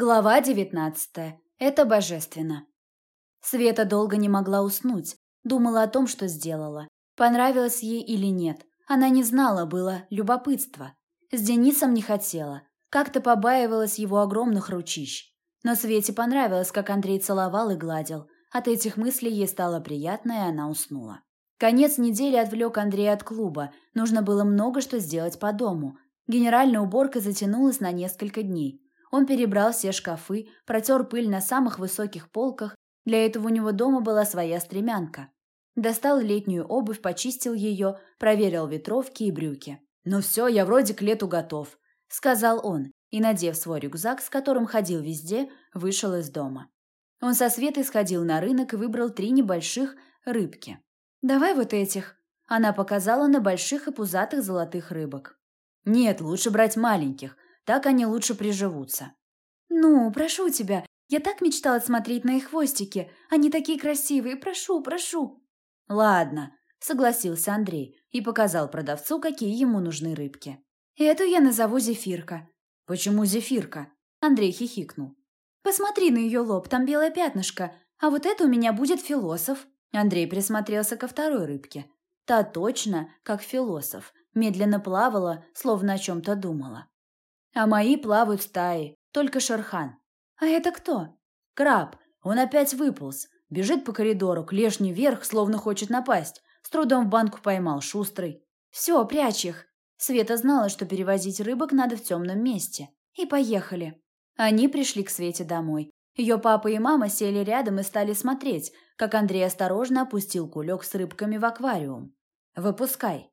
Глава девятнадцатая. Это божественно. Света долго не могла уснуть, думала о том, что сделала. Понравилось ей или нет. Она не знала, было любопытство. С Денисом не хотела. Как-то побаивалась его огромных ручищ. Но Свете понравилось, как Андрей целовал и гладил. От этих мыслей ей стало приятно, и она уснула. Конец недели отвлек Андрея от клуба. Нужно было много что сделать по дому. Генеральная уборка затянулась на несколько дней. Он перебрал все шкафы, протер пыль на самых высоких полках. Для этого у него дома была своя стремянка. Достал летнюю обувь, почистил ее, проверил ветровки и брюки. «Ну все, я вроде к лету готов», — сказал он, и, надев свой рюкзак, с которым ходил везде, вышел из дома. Он со Светой сходил на рынок и выбрал три небольших рыбки. «Давай вот этих», — она показала на больших и пузатых золотых рыбок. «Нет, лучше брать маленьких, так они лучше приживутся. «Ну, прошу тебя, я так мечтала смотреть на их хвостики. Они такие красивые, прошу, прошу». «Ладно», — согласился Андрей и показал продавцу, какие ему нужны рыбки. «Эту я назову Зефирка». «Почему Зефирка?» Андрей хихикнул. «Посмотри на ее лоб, там белое пятнышко, а вот это у меня будет философ». Андрей присмотрелся ко второй рыбке. Та точно, как философ, медленно плавала, словно о чем-то думала. А мои плавают в стае, только Шерхан. А это кто? Краб. Он опять выполз. Бежит по коридору, клешни вверх, словно хочет напасть. С трудом в банку поймал, шустрый. Все, прячь их. Света знала, что перевозить рыбок надо в темном месте. И поехали. Они пришли к Свете домой. Ее папа и мама сели рядом и стали смотреть, как Андрей осторожно опустил кулек с рыбками в аквариум. «Выпускай».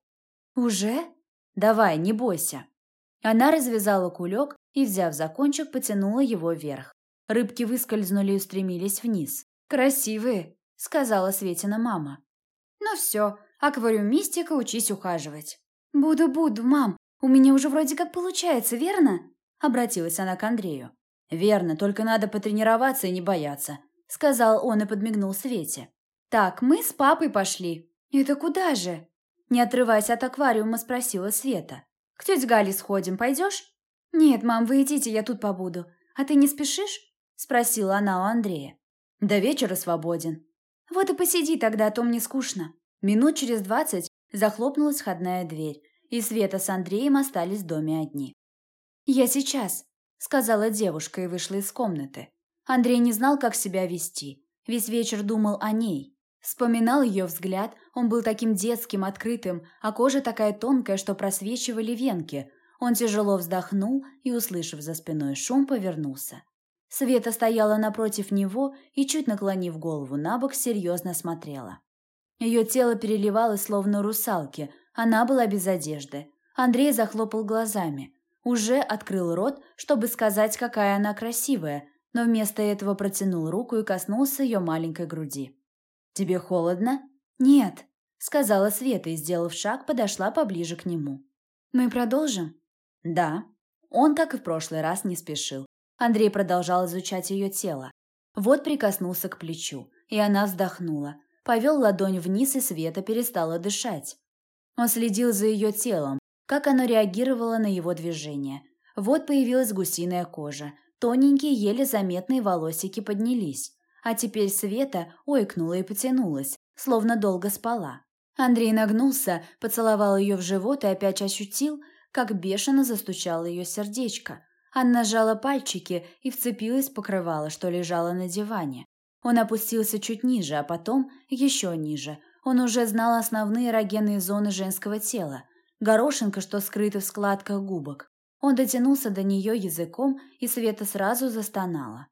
«Уже?» «Давай, не бойся». Она развязала кулек и, взяв за кончик, потянула его вверх. Рыбки выскользнули и устремились вниз. «Красивые», — сказала Светина мама. «Ну все, аквариумистика, учись ухаживать». «Буду-буду, мам, у меня уже вроде как получается, верно?» — обратилась она к Андрею. «Верно, только надо потренироваться и не бояться», — сказал он и подмигнул Свете. «Так, мы с папой пошли». «Это куда же?» Не отрываясь от аквариума, спросила Света. К тете Гале сходим, пойдешь?» «Нет, мам, вы идите, я тут побуду. А ты не спешишь?» – спросила она у Андрея. «До вечера свободен». «Вот и посиди тогда, а то мне скучно». Минут через двадцать захлопнулась входная дверь, и Света с Андреем остались в доме одни. «Я сейчас», – сказала девушка и вышла из комнаты. Андрей не знал, как себя вести. Весь вечер думал о ней. Вспоминал ее взгляд, он был таким детским, открытым, а кожа такая тонкая, что просвечивали венки. Он тяжело вздохнул и, услышав за спиной шум, повернулся. Света стояла напротив него и, чуть наклонив голову на бок, серьезно смотрела. Ее тело переливалось, словно русалки, она была без одежды. Андрей захлопал глазами. Уже открыл рот, чтобы сказать, какая она красивая, но вместо этого протянул руку и коснулся ее маленькой груди. «Тебе холодно?» «Нет», — сказала Света и, сделав шаг, подошла поближе к нему. «Мы продолжим?» «Да». Он, как и в прошлый раз, не спешил. Андрей продолжал изучать ее тело. Вот прикоснулся к плечу, и она вздохнула. Повел ладонь вниз, и Света перестала дышать. Он следил за ее телом, как оно реагировало на его движение. Вот появилась гусиная кожа. Тоненькие, еле заметные волосики поднялись. А теперь Света ойкнула и потянулась, словно долго спала. Андрей нагнулся, поцеловал ее в живот и опять ощутил, как бешено застучало ее сердечко. Она сжала пальчики и вцепилась в покрывало, что лежало на диване. Он опустился чуть ниже, а потом еще ниже. Он уже знал основные эрогенные зоны женского тела. Горошинка, что скрыта в складках губок. Он дотянулся до нее языком, и Света сразу застонала.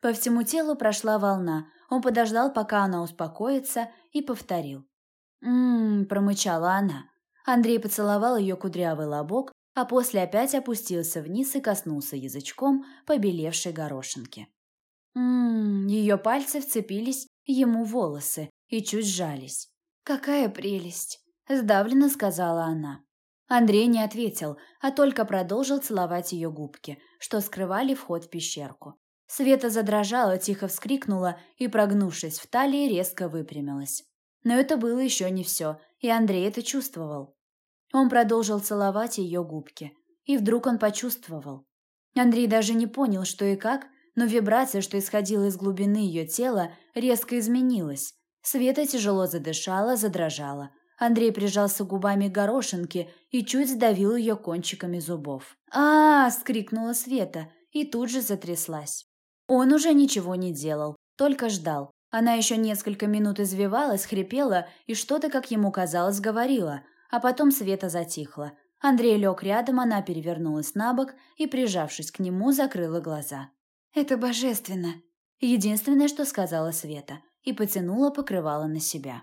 По всему телу прошла волна. Он подождал, пока она успокоится, и повторил. «М-м-м», промычала она. Андрей поцеловал ее кудрявый лобок, а после опять опустился вниз и коснулся язычком побелевшей горошинки. М-м, ее пальцы вцепились ему в волосы и чуть сжались. «Какая прелесть!» – сдавленно сказала она. Андрей не ответил, а только продолжил целовать ее губки, что скрывали вход в пещерку. Света задрожала, тихо вскрикнула и, прогнувшись в талии, резко выпрямилась. Но это было еще не все, и Андрей это чувствовал. Он продолжил целовать ее губки, и вдруг он почувствовал. Андрей даже не понял, что и как, но вибрация, что исходила из глубины ее тела, резко изменилась. Света тяжело задышала, задрожала. Андрей прижался губами к горошинке и чуть сдавил ее кончиками зубов. а, -а, скрикнула Света и тут же затряслась. Он уже ничего не делал, только ждал. Она еще несколько минут извивалась, хрипела и что-то, как ему казалось, говорила, а потом Света затихла. Андрей лег рядом, она перевернулась на бок и, прижавшись к нему, закрыла глаза. «Это божественно!» Единственное, что сказала Света, и потянула покрывало на себя.